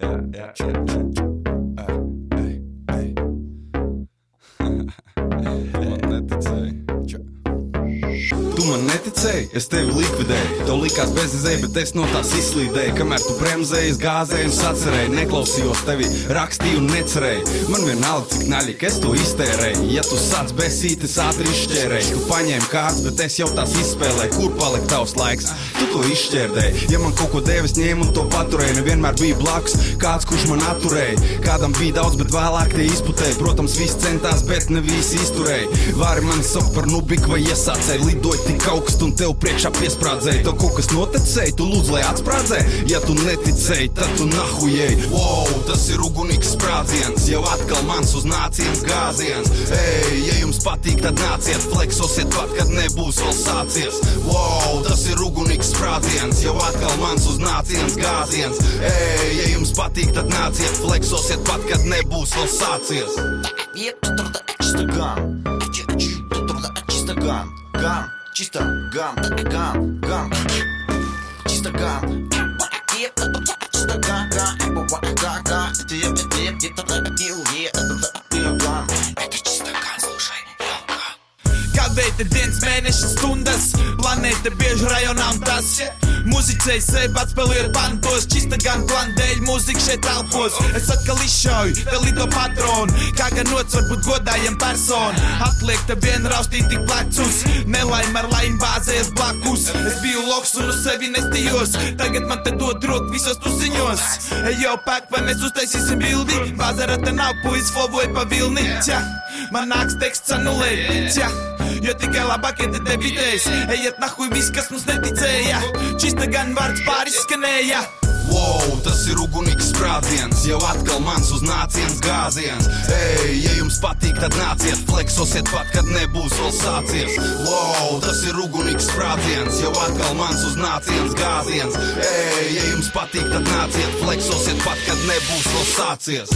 ja, ja, ja. ja. Neticēji, es tevi likvidēju. Tev likās bezizēja, bet es no tās izslīdēju. Kamēr tu bremzēji, es gāzēju un sacerēju. Neklausījos tevi, rakstīju un necerēju. Man vienalga, cik naļīgi es to iztērēju. Ja tu sāc besīt, es ātri izšķērēju. Tu paņēmi kārtas, bet es jau tās izspēlēju. Kur palika tavs laiks? Tu to izšķērdēji. Ja man kaut ko devis, ņēmu un to paturēju. Nevienmēr bija blakus kāds, kurš man atturēja. Kādam bija daudz, bet vēlāk tie izputēja. Protams, viss centās, bet ne visi izturēja. Vari man saukt par nubiku vai iesācēju. Lidoju tik augstu atrast, un tev priekšā piesprādzēji. Tev kaut kas noticēja, tu lūdz, lai atsprādzē. Ja tu neticēji, tad tu nahujēji. Wow, tas ir ugunīgs sprādziens, jau atkal mans uz nācijas gāziens. Ei, ja jums patīk, tad nāciet, fleksosiet pat, kad nebūs vēl sācies. Wow, tas ir ugunīgs sprādziens, jau atkal mans uz nācijas gāziens. Ei, ja jums patīk, tad nāciet, fleksosiet pat, kad nebūs vēl sācies. Tagad ir tur, tur, tur, tur, tur, tur, tur, tur, tur, tur, tur, tur, tur, tur, чисто гам, гам, гам, чисто гам. Чисто гам, гам, гам, гам, гам. Это чисто гам, слушай, Kādreiz ir dienas, mēneša stundas, planēta bieži rajonā un tas. Mūziķis sev pats spēlē pantos, čista gan plandēļ, mūzika šeit telpos. Es atkal izšauju, vēl lido patronu, kā gan nots varbūt godājam personu. Atliek te vien raustīt tik plecus, nelaim ar laim bāzēs blakus. Es biju loks un uz sevi nestījos, tagad man te dod roku visos tusiņos. Ej jau pēk, vai mēs uztaisīsim bildi, bāzara te nav puisis, flovoja pa vilni. Tja, man nāks teksts anulēt, tja. Jo tikai labākie te debitēs, ejiet nahuj viss, kas mums neticēja. Čista gan vārds pāris skanēja. Wow, tas ir ugunīgs sprādziens, jau atkal mans uz nācijas gāziens. Ej, ja jums patīk, tad nāciet, fleksosiet pat, kad nebūs vēl sācies. Wow, tas ir ugunīgs sprādziens, jau atkal mans uz nācijas gāziens. Ej, ja jums patīk, tad nāciet, fleksosiet pat, kad nebūs vēl sācies.